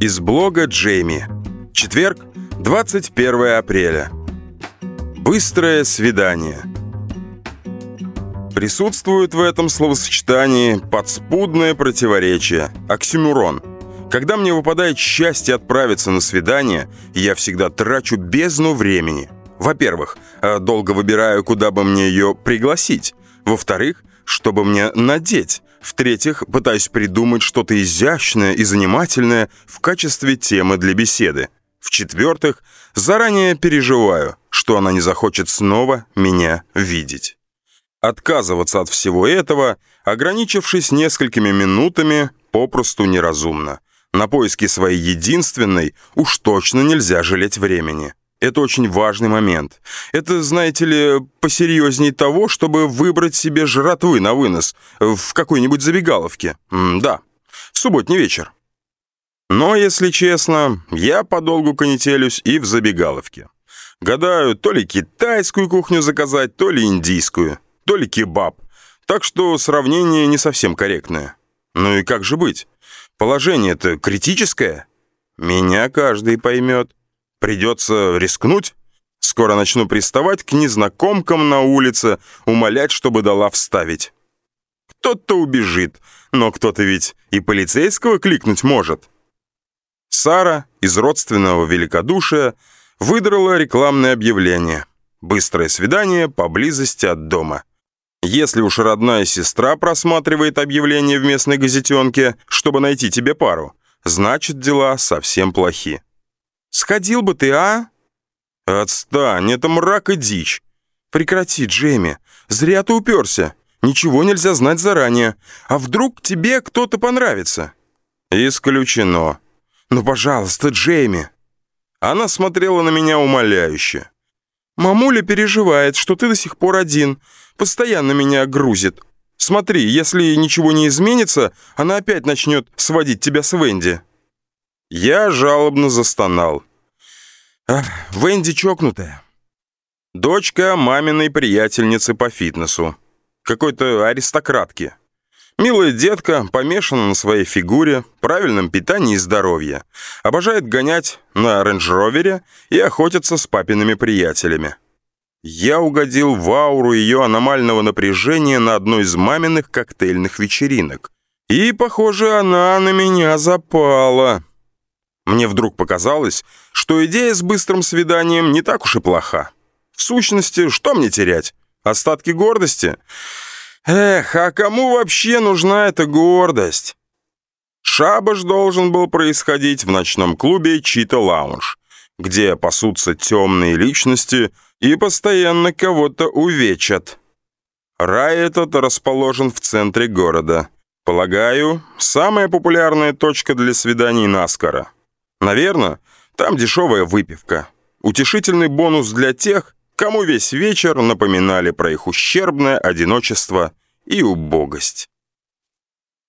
Из блога Джейми. Четверг, 21 апреля. Быстрое свидание. Присутствует в этом словосочетании подспудное противоречие, оксюмурон. Когда мне выпадает счастье отправиться на свидание, я всегда трачу бездну времени. Во-первых, э, долго выбираю, куда бы мне ее пригласить. Во-вторых, чтобы мне надеть. В-третьих, пытаюсь придумать что-то изящное и занимательное в качестве темы для беседы. В-четвертых, заранее переживаю, что она не захочет снова меня видеть. Отказываться от всего этого, ограничившись несколькими минутами, попросту неразумно. На поиски своей единственной уж точно нельзя жалеть времени. Это очень важный момент. Это, знаете ли, посерьезней того, чтобы выбрать себе жратвы на вынос в какой-нибудь забегаловке. М да, в субботний вечер. Но, если честно, я подолгу конетелюсь и в забегаловке. Гадаю, то ли китайскую кухню заказать, то ли индийскую, то ли кебаб. Так что сравнение не совсем корректное. Ну и как же быть? Положение-то критическое. Меня каждый поймет. Придется рискнуть. Скоро начну приставать к незнакомкам на улице, умолять, чтобы дала вставить. Кто-то убежит, но кто-то ведь и полицейского кликнуть может. Сара из родственного великодушия выдрала рекламное объявление. Быстрое свидание поблизости от дома. Если уж родная сестра просматривает объявление в местной газетенке, чтобы найти тебе пару, значит дела совсем плохи. Сходил бы ты, а?» «Отстань, это мрак и дичь». «Прекрати, Джейми. Зря ты уперся. Ничего нельзя знать заранее. А вдруг тебе кто-то понравится?» «Исключено». «Ну, пожалуйста, Джейми». Она смотрела на меня умоляюще. «Мамуля переживает, что ты до сих пор один. Постоянно меня грузит. Смотри, если ничего не изменится, она опять начнет сводить тебя с Венди». Я жалобно застонал. Венди чокнутая. Дочка маминой приятельницы по фитнесу. Какой-то аристократки. Милая детка, помешана на своей фигуре, правильном питании и здоровье. Обожает гонять на рейндж-ровере и охотиться с папиными приятелями. Я угодил в ауру ее аномального напряжения на одной из маминых коктейльных вечеринок. И, похоже, она на меня запала. Мне вдруг показалось, что идея с быстрым свиданием не так уж и плоха. В сущности, что мне терять? Остатки гордости? Эх, а кому вообще нужна эта гордость? Шабаш должен был происходить в ночном клубе Чита Лаунж, где пасутся темные личности и постоянно кого-то увечат. Рай этот расположен в центре города. Полагаю, самая популярная точка для свиданий Наскара — Наверное, там дешевая выпивка. Утешительный бонус для тех, кому весь вечер напоминали про их ущербное одиночество и убогость.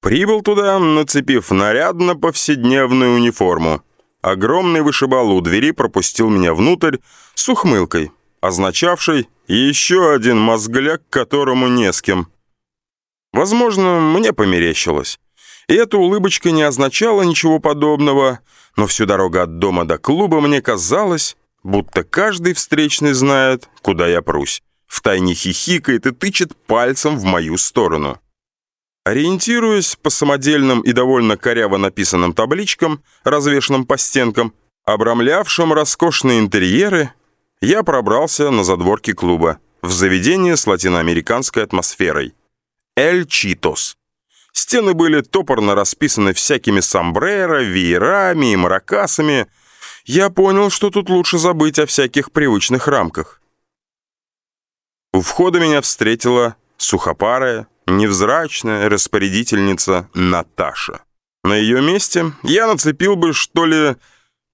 Прибыл туда, нацепив нарядно повседневную униформу. Огромный вышибал у двери пропустил меня внутрь с ухмылкой, означавшей еще один мозгляк, которому не с кем. Возможно, мне померещилось. И эта улыбочка не означала ничего подобного, но всю дорогу от дома до клуба мне казалось, будто каждый встречный знает, куда я прусь. Втайне хихикает и тычет пальцем в мою сторону. Ориентируясь по самодельным и довольно коряво написанным табличкам, развешанным по стенкам, обрамлявшим роскошные интерьеры, я пробрался на задворки клуба, в заведение с латиноамериканской атмосферой. «Эль Читос». Стены были топорно расписаны всякими сомбреро, веерами и маракасами. Я понял, что тут лучше забыть о всяких привычных рамках. У входа меня встретила сухопарая, невзрачная распорядительница Наташа. На ее месте я нацепил бы, что ли,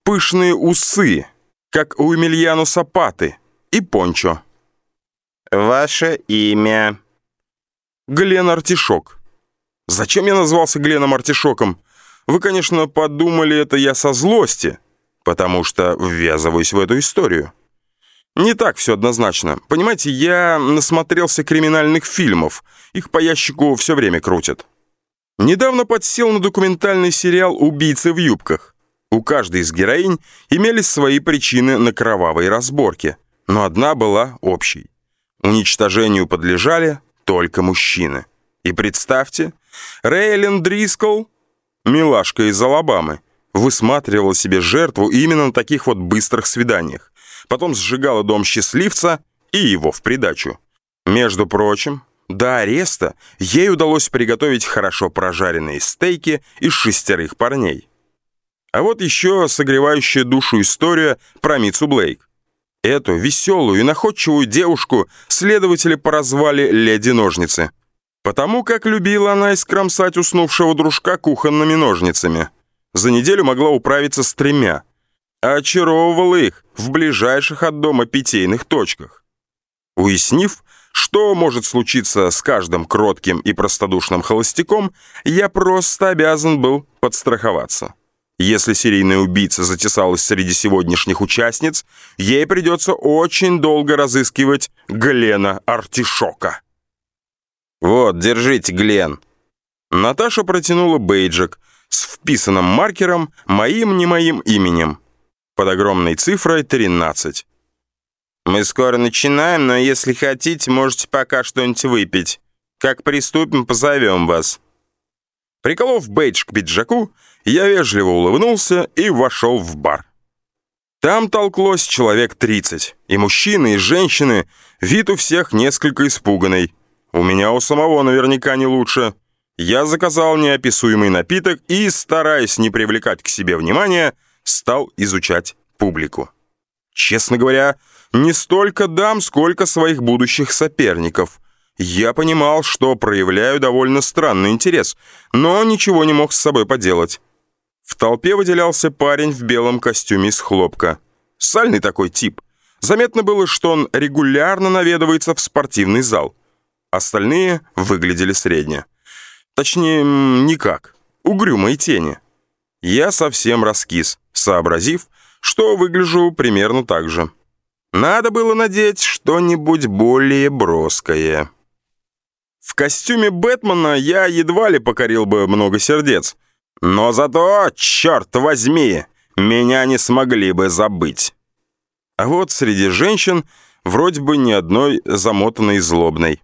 пышные усы, как у Эмильяну Сапаты, и пончо. «Ваше имя?» Глен Артишок. Зачем я назвался Гленом Артишоком? Вы, конечно, подумали, это я со злости, потому что ввязываюсь в эту историю. Не так все однозначно. Понимаете, я насмотрелся криминальных фильмов. Их по ящику все время крутят. Недавно подсел на документальный сериал «Убийцы в юбках». У каждой из героинь имелись свои причины на кровавой разборке, но одна была общей. Уничтожению подлежали только мужчины. И представьте, Рейлин Дрискл, милашка из Алабамы, высматривала себе жертву именно на таких вот быстрых свиданиях. Потом сжигала дом счастливца и его в придачу. Между прочим, до ареста ей удалось приготовить хорошо прожаренные стейки из шестерых парней. А вот еще согревающая душу история про Митсу Блейк. Эту веселую и находчивую девушку следователи порозвали «Леди-ножницы». Потому как любила она искромсать уснувшего дружка кухонными ножницами. За неделю могла управиться с тремя. А очаровывала их в ближайших от дома питейных точках. Уяснив, что может случиться с каждым кротким и простодушным холостяком, я просто обязан был подстраховаться. Если серийная убийца затесалась среди сегодняшних участниц, ей придется очень долго разыскивать Глена Артишока. «Вот, держите, Глен». Наташа протянула бейджик с вписанным маркером моим не моим именем под огромной цифрой 13. «Мы скоро начинаем, но если хотите, можете пока что-нибудь выпить. Как приступим, позовем вас». Приколов бейдж к пиджаку, я вежливо улыбнулся и вошел в бар. Там толклось человек 30, и мужчины, и женщины, вид у всех несколько испуганный. У меня у самого наверняка не лучше. Я заказал неописуемый напиток и, стараясь не привлекать к себе внимания, стал изучать публику. Честно говоря, не столько дам, сколько своих будущих соперников. Я понимал, что проявляю довольно странный интерес, но ничего не мог с собой поделать. В толпе выделялся парень в белом костюме из хлопка. Сальный такой тип. Заметно было, что он регулярно наведывается в спортивный зал. Остальные выглядели средне. Точнее, никак. Угрюмые тени. Я совсем раскис, сообразив, что выгляжу примерно так же. Надо было надеть что-нибудь более броское. В костюме Бэтмена я едва ли покорил бы много сердец, но зато, черт возьми, меня не смогли бы забыть. А вот среди женщин вроде бы ни одной замотанной злобной.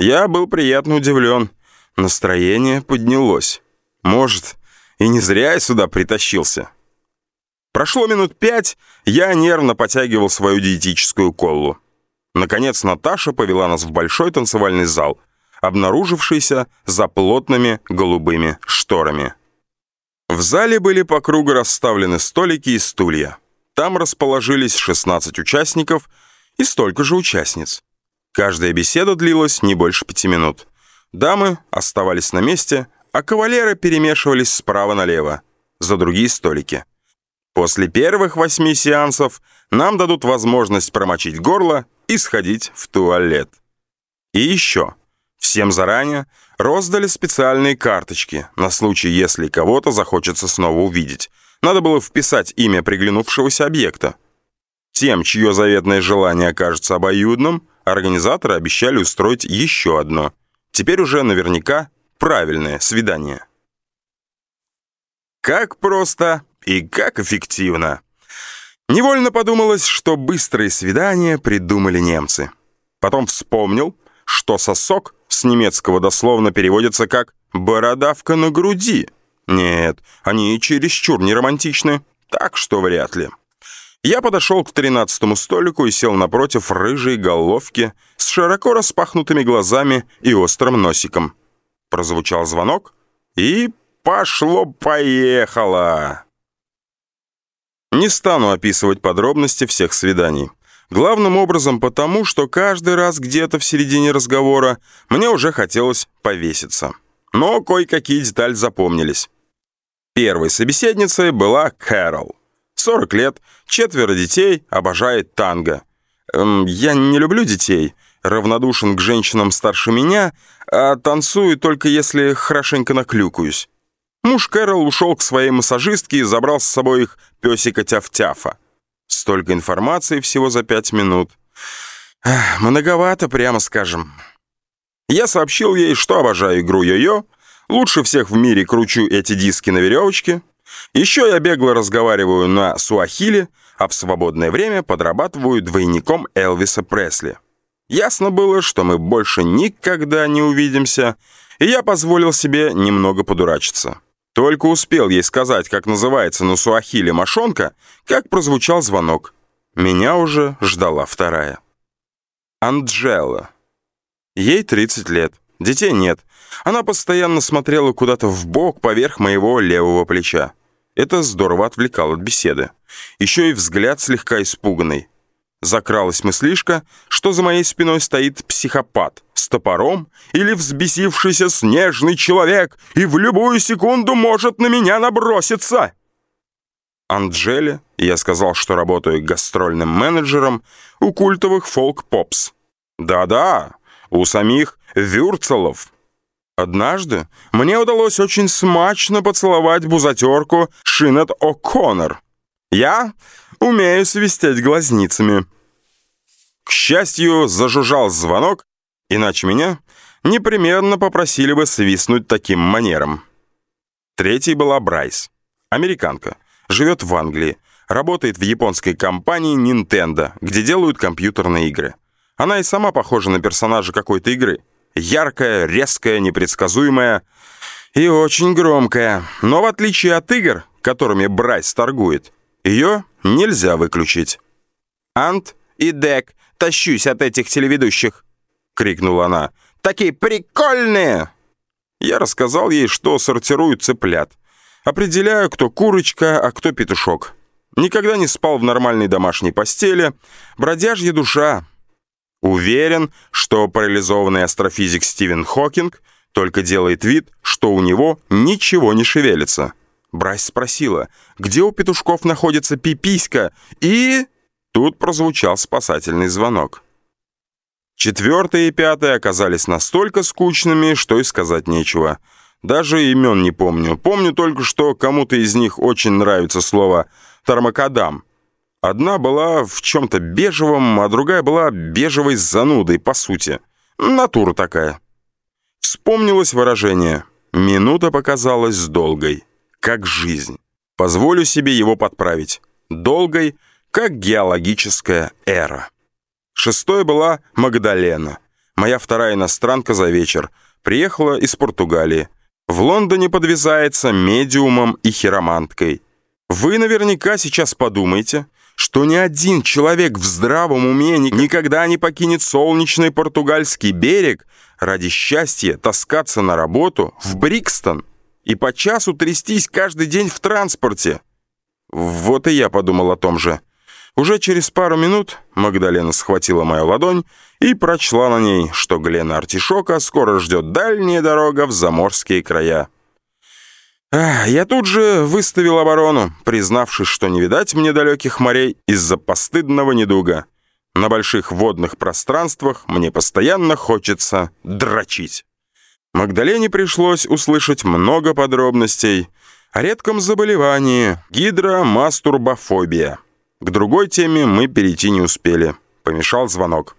Я был приятно удивлен. Настроение поднялось. Может, и не зря я сюда притащился. Прошло минут пять, я нервно потягивал свою диетическую колу. Наконец Наташа повела нас в большой танцевальный зал, обнаружившийся за плотными голубыми шторами. В зале были по кругу расставлены столики и стулья. Там расположились 16 участников и столько же участниц. Каждая беседа длилась не больше пяти минут. Дамы оставались на месте, а кавалеры перемешивались справа налево, за другие столики. После первых восьми сеансов нам дадут возможность промочить горло и сходить в туалет. И еще. Всем заранее роздали специальные карточки на случай, если кого-то захочется снова увидеть. Надо было вписать имя приглянувшегося объекта. Тем, чье заветное желание окажется обоюдным, организаторы обещали устроить еще одно. Теперь уже наверняка правильное свидание. Как просто и как эффективно. Невольно подумалось, что быстрые свидания придумали немцы. Потом вспомнил, что сосок с немецкого дословно переводится как «бородавка на груди». Нет, они чересчур неромантичны, так что вряд ли. Я подошел к тринадцатому столику и сел напротив рыжей головки с широко распахнутыми глазами и острым носиком. Прозвучал звонок, и пошло-поехало. Не стану описывать подробности всех свиданий. Главным образом потому, что каждый раз где-то в середине разговора мне уже хотелось повеситься. Но кое-какие детали запомнились. Первой собеседницей была Кэрол. 40 лет, четверо детей, обожает танго. Эм, я не люблю детей, равнодушен к женщинам старше меня, а танцую только если хорошенько наклюкаюсь. Муж Кэрол ушел к своей массажистке и забрал с собой их песика Тяф-Тяфа. Столько информации всего за пять минут. Эх, многовато, прямо скажем. Я сообщил ей, что обожаю игру йо-йо, лучше всех в мире кручу эти диски на веревочке, Еще я бегло разговариваю на суахили, а в свободное время подрабатываю двойником Элвиса Пресли. Ясно было, что мы больше никогда не увидимся, и я позволил себе немного подурачиться. Только успел ей сказать, как называется на суахиле мошонка, как прозвучал звонок. Меня уже ждала вторая. Анджела. Ей 30 лет. Детей нет. Она постоянно смотрела куда-то в бок поверх моего левого плеча. Это здорово отвлекало от беседы. Еще и взгляд слегка испуганный. Закралась мыслишка, что за моей спиной стоит психопат с топором или взбесившийся снежный человек и в любую секунду может на меня наброситься. Анджеле я сказал, что работаю гастрольным менеджером у культовых фолк-попс. Да-да, у самих Вюрцелов. Однажды мне удалось очень смачно поцеловать бузатерку Шинет О'Коннор. Я умею свистеть глазницами. К счастью, зажужжал звонок, иначе меня непременно попросили бы свистнуть таким манером. Третьей была Брайс, американка, живет в Англии, работает в японской компании Nintendo, где делают компьютерные игры. Она и сама похожа на персонажа какой-то игры. Яркая, резкая, непредсказуемая и очень громкая. Но в отличие от игр, которыми Брайс торгует, ее нельзя выключить. «Ант и Дек, тащусь от этих телеведущих!» — крикнула она. «Такие прикольные!» Я рассказал ей, что сортирую цыплят. Определяю, кто курочка, а кто петушок. Никогда не спал в нормальной домашней постели. Бродяжья душа. Уверен, что парализованный астрофизик Стивен Хокинг только делает вид, что у него ничего не шевелится. Брайс спросила, где у петушков находится пиписька, и... Тут прозвучал спасательный звонок. Четвертое и пятое оказались настолько скучными, что и сказать нечего. Даже имен не помню. Помню только, что кому-то из них очень нравится слово «тармакадам». Одна была в чем-то бежевом, а другая была бежевой занудой, по сути. Натура такая. Вспомнилось выражение «минута показалась долгой» как жизнь. Позволю себе его подправить. Долгой, как геологическая эра. Шестой была Магдалена. Моя вторая иностранка за вечер. Приехала из Португалии. В Лондоне подвязается медиумом и хироманткой. Вы наверняка сейчас подумаете, что ни один человек в здравом уме никогда не покинет солнечный португальский берег ради счастья таскаться на работу в Брикстон и по часу трястись каждый день в транспорте. Вот и я подумал о том же. Уже через пару минут Магдалена схватила мою ладонь и прочла на ней, что Глена Артишока скоро ждет дальняя дорога в заморские края. Я тут же выставил оборону, признавшись, что не видать мне далеких морей из-за постыдного недуга. На больших водных пространствах мне постоянно хочется дрочить. Магдалене пришлось услышать много подробностей о редком заболевании гидромастурбофобия. К другой теме мы перейти не успели. Помешал звонок.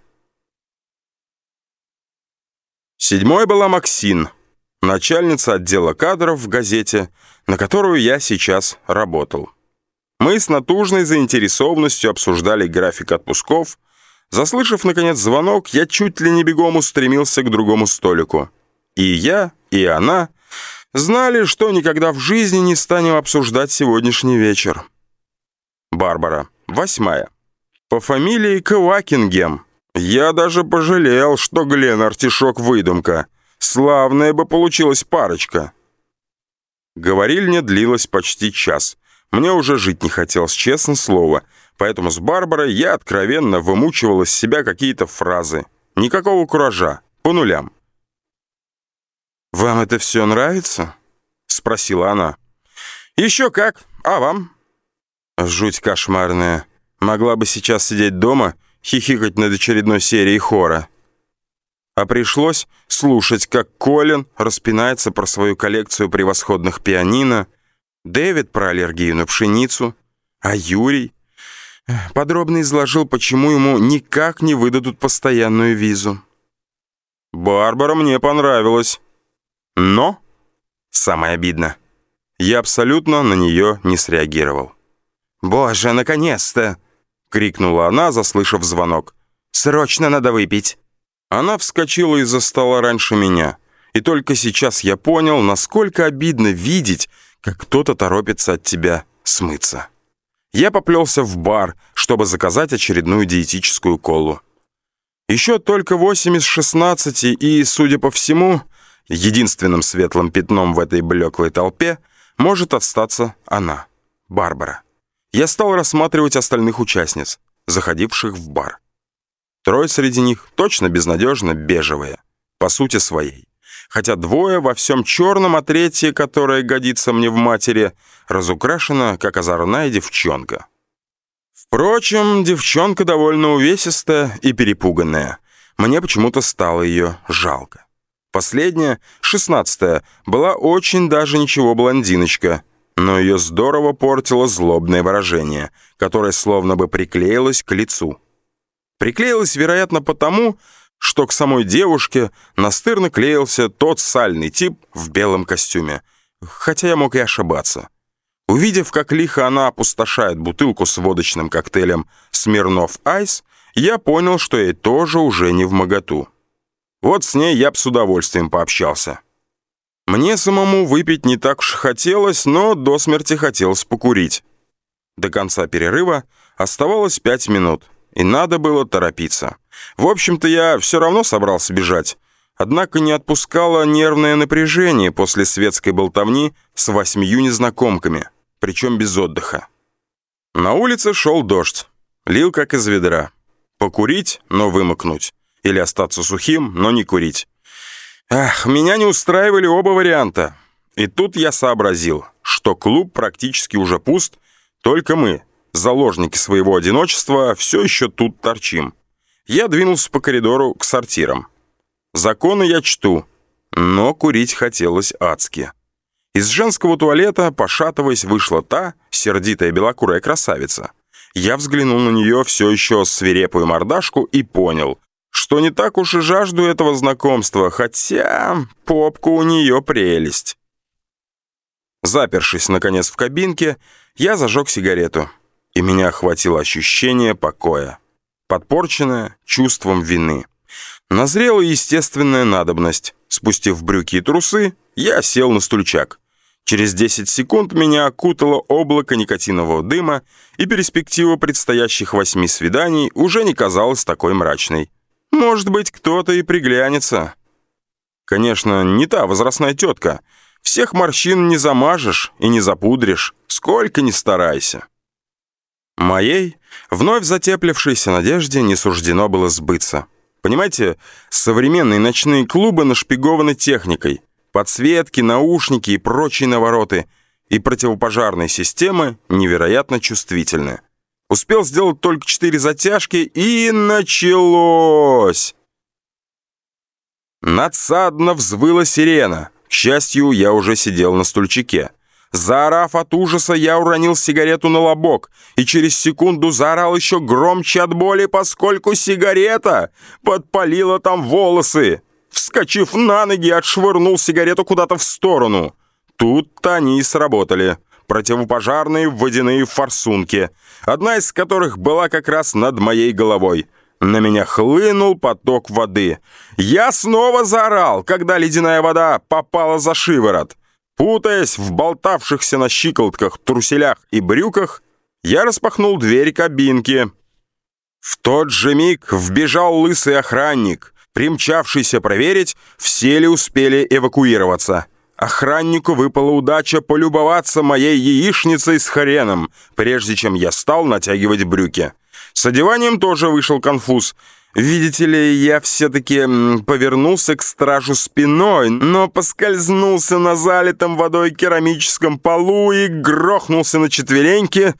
Седьмой была Максин, начальница отдела кадров в газете, на которую я сейчас работал. Мы с натужной заинтересованностью обсуждали график отпусков. Заслышав, наконец, звонок, я чуть ли не бегом устремился к другому столику. И я, и она знали, что никогда в жизни не станем обсуждать сегодняшний вечер. Барбара, восьмая. По фамилии Квакингем. Я даже пожалел, что Глен Артишок выдумка. Славная бы получилась парочка. Говорильня длилась почти час. Мне уже жить не хотелось, честное слово. Поэтому с Барбарой я откровенно вымучивал из себя какие-то фразы. Никакого куража, по нулям. «Вам это все нравится?» — спросила она. «Еще как. А вам?» Жуть кошмарная. Могла бы сейчас сидеть дома, хихикать над очередной серией хора. А пришлось слушать, как Колин распинается про свою коллекцию превосходных пианино, Дэвид про аллергию на пшеницу, а Юрий подробно изложил, почему ему никак не выдадут постоянную визу. «Барбара мне понравилась». Но, самое обидно, Я абсолютно на нее не среагировал. «Боже, наконец-то!» — крикнула она, заслышав звонок. «Срочно надо выпить!» Она вскочила из-за стола раньше меня, и только сейчас я понял, насколько обидно видеть, как кто-то торопится от тебя смыться. Я поплелся в бар, чтобы заказать очередную диетическую колу. Еще только 8 из 16, и, судя по всему, единственным светлым пятном в этой блеклой толпе может остаться она, Барбара. Я стал рассматривать остальных участниц, заходивших в бар. Трое среди них точно безнадежно бежевые, по сути своей. Хотя двое во всем черном, а третье, которое годится мне в матери, разукрашено, как озорная девчонка. Впрочем, девчонка довольно увесистая и перепуганная. Мне почему-то стало ее жалко. Последняя, шестнадцатая, была очень даже ничего блондиночка, но ее здорово портило злобное выражение, которое словно бы приклеилось к лицу. Приклеилось, вероятно, потому, что к самой девушке настырно клеился тот сальный тип в белом костюме, хотя я мог и ошибаться. Увидев, как лихо она опустошает бутылку с водочным коктейлем «Смирнов Айс», я понял, что ей тоже уже не в моготу. Вот с ней я б с удовольствием пообщался. Мне самому выпить не так уж хотелось, но до смерти хотелось покурить. До конца перерыва оставалось пять минут и надо было торопиться. В общем-то, я все равно собрался бежать, однако не отпускало нервное напряжение после светской болтовни с восьмию незнакомками, причем без отдыха. На улице шел дождь, лил как из ведра. Покурить, но вымокнуть. Или остаться сухим, но не курить. Ах, меня не устраивали оба варианта. И тут я сообразил, что клуб практически уже пуст, только мы, заложники своего одиночества, все еще тут торчим. Я двинулся по коридору к сортирам. Законы я чту, но курить хотелось адски. Из женского туалета, пошатываясь, вышла та, сердитая белокурая красавица. Я взглянул на нее все еще свирепую мордашку и понял, что не так уж и жажду этого знакомства, хотя попка у нее прелесть. Запершись, наконец, в кабинке, я зажег сигарету и меня охватило ощущение покоя, подпорченное чувством вины. Назрела естественная надобность. Спустив брюки и трусы, я сел на стульчак. Через 10 секунд меня окутало облако никотинового дыма, и перспектива предстоящих восьми свиданий уже не казалась такой мрачной. Может быть, кто-то и приглянется. Конечно, не та возрастная тетка. Всех морщин не замажешь и не запудришь, сколько ни старайся. Моей, вновь затеплившейся надежде, не суждено было сбыться. Понимаете, современные ночные клубы нашпигованы техникой. Подсветки, наушники и прочие навороты. И противопожарные системы невероятно чувствительны. Успел сделать только четыре затяжки, и началось! Надсадно взвыла сирена. К счастью, я уже сидел на стульчике. Заорав от ужаса, я уронил сигарету на лобок и через секунду заорал еще громче от боли, поскольку сигарета подпалила там волосы. Вскочив на ноги, отшвырнул сигарету куда-то в сторону. Тут-то они и сработали. Противопожарные водяные форсунки, одна из которых была как раз над моей головой. На меня хлынул поток воды. Я снова заорал, когда ледяная вода попала за шиворот. Путаясь в болтавшихся на щиколотках труселях и брюках, я распахнул дверь кабинки. В тот же миг вбежал лысый охранник, примчавшийся проверить, все ли успели эвакуироваться. Охраннику выпала удача полюбоваться моей яичницей с хреном, прежде чем я стал натягивать брюки. С одеванием тоже вышел конфуз — Видите ли, я все-таки повернулся к стражу спиной, но поскользнулся на залитом водой керамическом полу и грохнулся на четвереньки,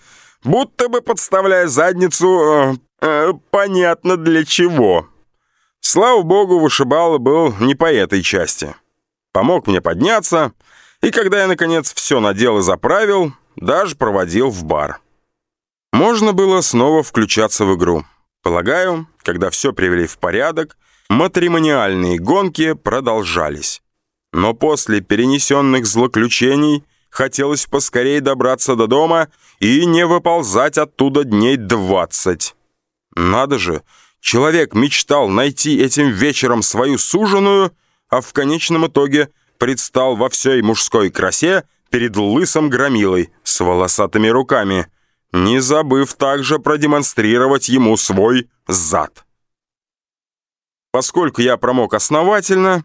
будто бы подставляя задницу э, э, понятно для чего. Слава богу, вышибало был не по этой части. Помог мне подняться, и когда я, наконец, все надел и заправил, даже проводил в бар. Можно было снова включаться в игру. Полагаю, когда все привели в порядок, матримониальные гонки продолжались. Но после перенесенных злоключений хотелось поскорее добраться до дома и не выползать оттуда дней двадцать. Надо же, человек мечтал найти этим вечером свою суженую, а в конечном итоге предстал во всей мужской красе перед лысым громилой с волосатыми руками, не забыв также продемонстрировать ему свой зад. Поскольку я промок основательно,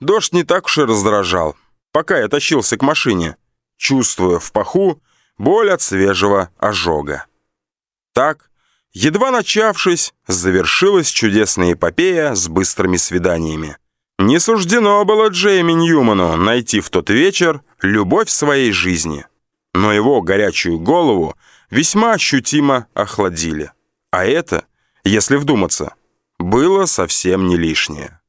дождь не так уж и раздражал, пока я тащился к машине, чувствуя в паху боль от свежего ожога. Так, едва начавшись, завершилась чудесная эпопея с быстрыми свиданиями. Не суждено было Джейми Ньюману найти в тот вечер любовь своей жизни, но его горячую голову весьма ощутимо охладили. А это, если вдуматься, было совсем не лишнее.